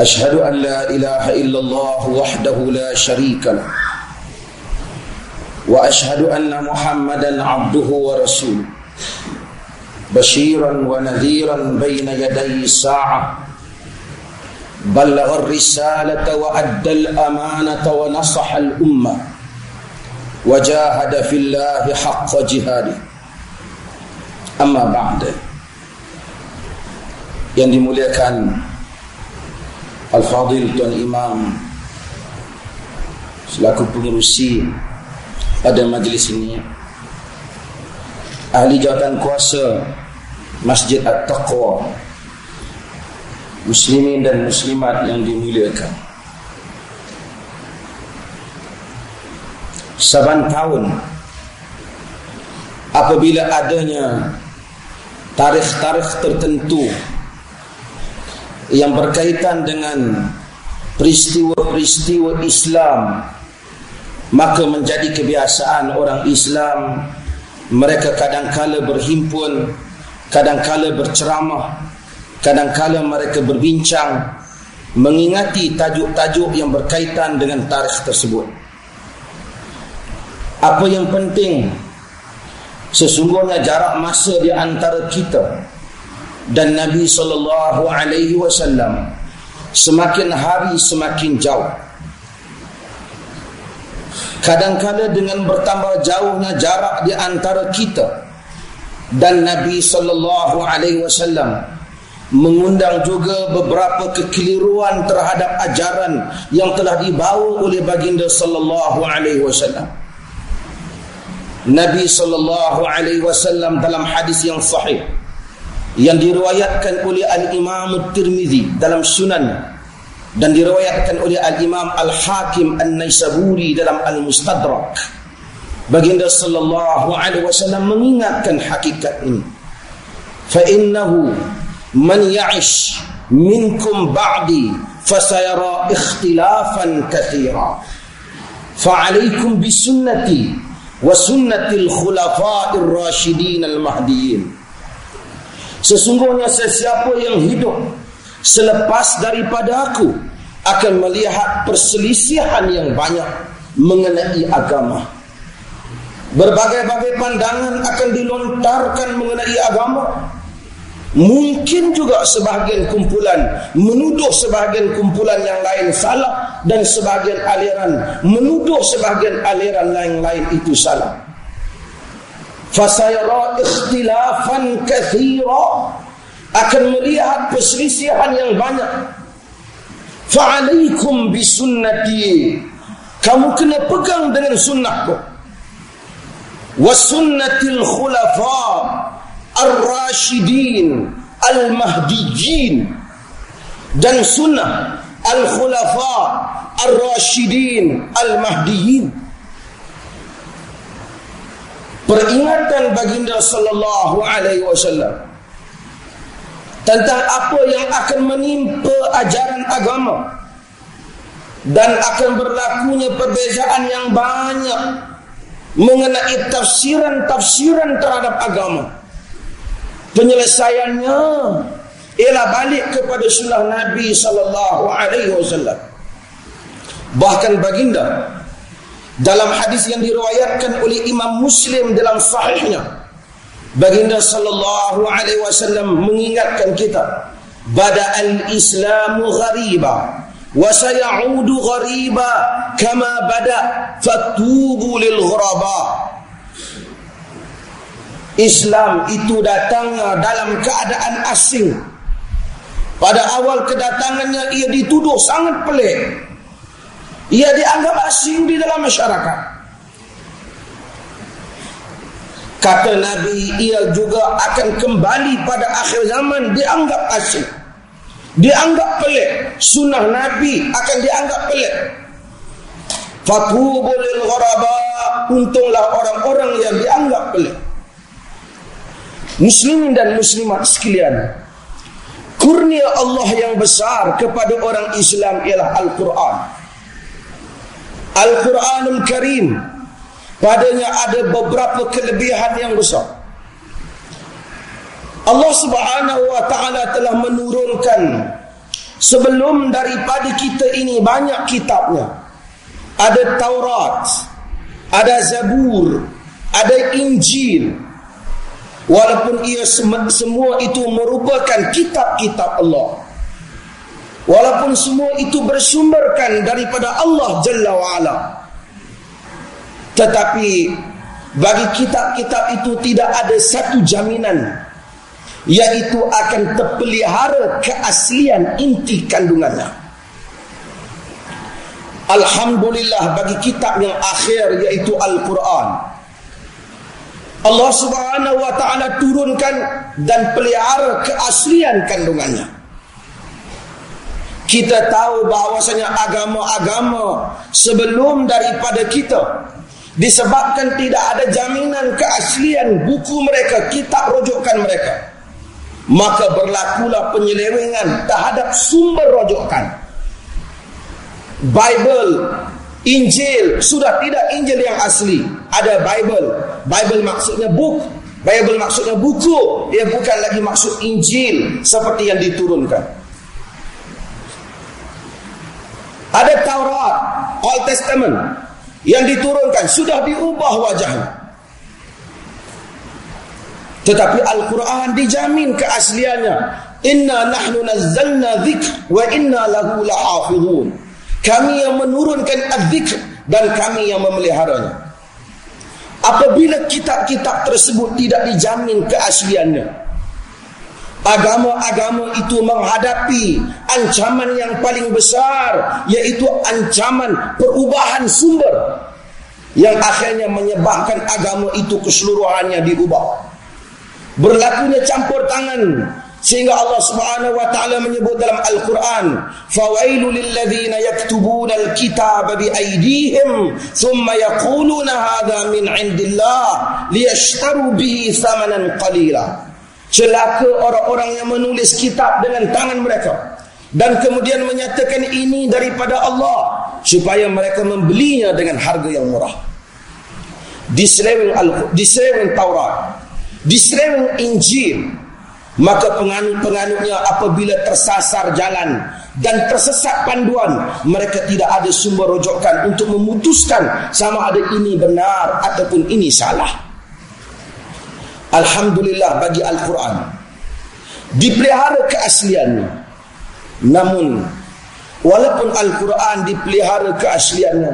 أشهد أن لا إله إلا الله وحده لا شريك له وأشهد أن محمدا عبده ورسوله بشيرا ونذيرا بين يدي الساعة بلغ الرسالة وأدى الأمانة ونصح الأمة وجاهد في الله حق جهاده. أما بعد yang dimuliakan Al-Fadil Tuan Imam. Selaku pengurusi pada majlis ini. Ahli jawatan kuasa Masjid At-Taqwa. Muslimin dan muslimat yang dimuliakan. Saban tahun. Apabila adanya tarikh-tarikh tertentu yang berkaitan dengan peristiwa-peristiwa Islam maka menjadi kebiasaan orang Islam mereka kadang-kala berhimpun kadang-kala berceramah kadang-kala mereka berbincang mengingati tajuk-tajuk yang berkaitan dengan tarikh tersebut. Apa yang penting sesungguhnya jarak masa di antara kita dan Nabi sallallahu alaihi wasallam semakin hari semakin jauh. Kadang-kadang dengan bertambah jauhnya jarak di antara kita dan Nabi sallallahu alaihi wasallam mengundang juga beberapa kekeliruan terhadap ajaran yang telah dibawa oleh baginda sallallahu alaihi wasallam. Nabi sallallahu alaihi wasallam dalam hadis yang sahih yang diriwayatkan oleh Al-Imam At-Tirmizi dalam Sunan dan diriwayatkan oleh Al-Imam Al-Hakim An-Naisaburi dalam Al-Mustadrak. Baginda sallallahu alaihi wasallam mengingatkan hakikat ini. Fa innahu man ya'ish minkum ba'di fasayara ikhtilafan katsira. Fa 'alaykum bi sunnati wa sunnati al-khulafa'ir rasyidin al-mahdiyyin. Sesungguhnya sesiapa yang hidup selepas daripada aku akan melihat perselisihan yang banyak mengenai agama. Berbagai-bagai pandangan akan dilontarkan mengenai agama. Mungkin juga sebahagian kumpulan menuduh sebahagian kumpulan yang lain salah dan sebahagian aliran menuduh sebahagian aliran lain-lain itu salah fasayara ikhtilafan kathira. Akan melihat perselisihan yang banyak. Fa'alaikum bisunnati. Kamu kena pegang dengan sunnahku. Wa sunnatil khulafa ar-rashidin al-mahdiyyin dan sunnah al-khulafa ar-rashidin al-mahdiyyin peringatan baginda sallallahu alaihi wasallam tentang apa yang akan menimpa ajaran agama dan akan berlakunya perbezaan yang banyak mengenai tafsiran-tafsiran terhadap agama. Penyelesaiannya ialah balik kepada sunnah Nabi sallallahu alaihi wasallam. Bahkan baginda dalam hadis yang diriwayatkan oleh Imam Muslim dalam sahihnya baginda sallallahu alaihi wasallam mengingatkan kita bada al-islamu ghariba wa sayaudu ghariba kama bada fatubu lil ghuraba. Islam itu datangnya dalam keadaan asing. Pada awal kedatangannya ia dituduh sangat pelik. Ia dianggap asing di masyarakat. Kata Nabi, ia juga akan kembali pada akhir zaman dianggap asing. dianggap pelik. Sunnah nabi akan dianggap pelik. Fatubu lil gharaba. Untunglah orang-orang yang dianggap pelik. Muslimin dan muslimat sekalian kurnia Allah yang besar kepada orang Islam ialah Al-Quran Al-Quranul Karim. Padanya ada beberapa kelebihan yang besar. Allah Subhanahu wa taala telah menurunkan sebelum daripada kita ini banyak kitabnya. Ada Taurat ada Zabur ada Injil. Walaupun ia semua itu merupakan kitab-kitab Allah walaupun semua itu bersumberkan daripada Allah Jalla wa'ala. Tetapi bagi kitab-kitab itu tidak ada satu jaminan yaitu akan terpelihara keaslian inti kandungannya. Alhamdulillah bagi kitab yang akhir yaitu Al-Quran. Allah subhanahu wa ta'ala turunkan dan pelihara keaslian kandungannya kita tahu bahawasanya agama-agama sebelum daripada kita disebabkan tidak ada jaminan keaslian buku mereka, kitab rujukan mereka. Maka berlakulah penyelewengan terhadap sumber rojokan Bible Injil sudah tidak Injil yang asli. Ada Bible. Bible maksudnya book. Bible maksudnya buku. Ia bukan lagi maksud Injil seperti yang diturunkan ada Taurat Old Testament yang diturunkan sudah diubah wajahnya tetapi Al-Quran dijamin keasliannya. Inna nahnu nazzalna dhikr wa inna lahu lahafidhun. Kami yang menurunkan adzikr dan kami yang memeliharanya. Apabila kitab-kitab tersebut tidak dijamin keasliannya, agama-agama itu menghadapi ancaman yang paling besar, yaitu ancaman perubahan sumber yang akhirnya menyebabkan agama itu keseluruhannya diubah. Berlakunya campur tangan sehingga Allah Subhanahu wa taala menyebut dalam Al-Quran fawailul lil ladzina yaktubuna al-kitaba bi aydihim thumma yaquluna hadha min indillah liyashtaru bihi thamanan qalila celaka orang-orang yang menulis kitab dengan tangan mereka. Dan kemudian menyatakan ini daripada Allah. Supaya mereka membelinya dengan harga yang murah. Diseleweng Taurat. Diserang Injil. Maka penganut-penganutnya apabila tersasar jalan dan tersesat panduan mereka tidak ada sumber rujukan untuk memutuskan sama ada ini benar ataupun ini salah Alhamdulillah bagi Al-Quran. Dipelihara keasliannya. Namun walaupun Al-Quran dipelihara keasliannya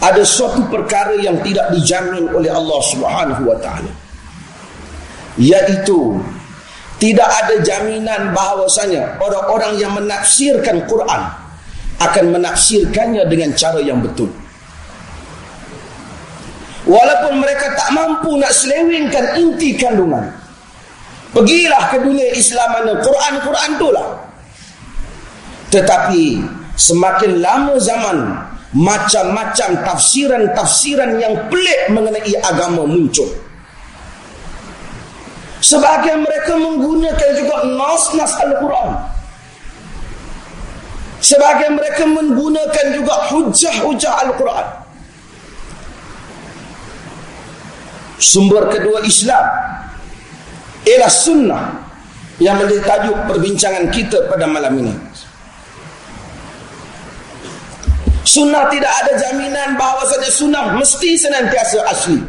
ada suatu perkara yang tidak dijamin oleh Allah Subhanahu taala. Yaitu tidak ada jaminan bahawasanya orang-orang yang menafsirkan Quran akan menafsirkannya dengan cara yang betul. Walaupun mereka tak mampu nak selewengkan inti kandungan. Pergilah ke dunia Islam mana Quran-Quran itulah. Tetapi semakin lama zaman macam-macam tafsiran-tafsiran yang pelik mengenai agama muncul. Sebahagian mereka menggunakan juga nas-nas Al-Quran. Sebahagian mereka menggunakan juga hujah-hujah Al-Quran. Sumber kedua Islam. Ialah sunnah yang menjadi tajuk perbincangan kita pada malam ini. Sunnah tidak ada jaminan bahawa saja sunnah mesti senantiasa asli.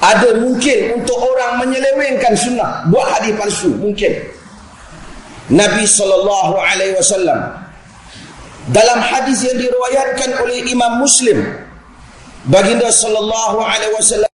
Ada mungkin untuk orang menyelewengkan sunnah buat hadis palsu mungkin. Nabi sallallahu alaihi wasallam dalam hadis yang diriwayatkan oleh Imam Muslim baginda sallallahu alaihi wasallam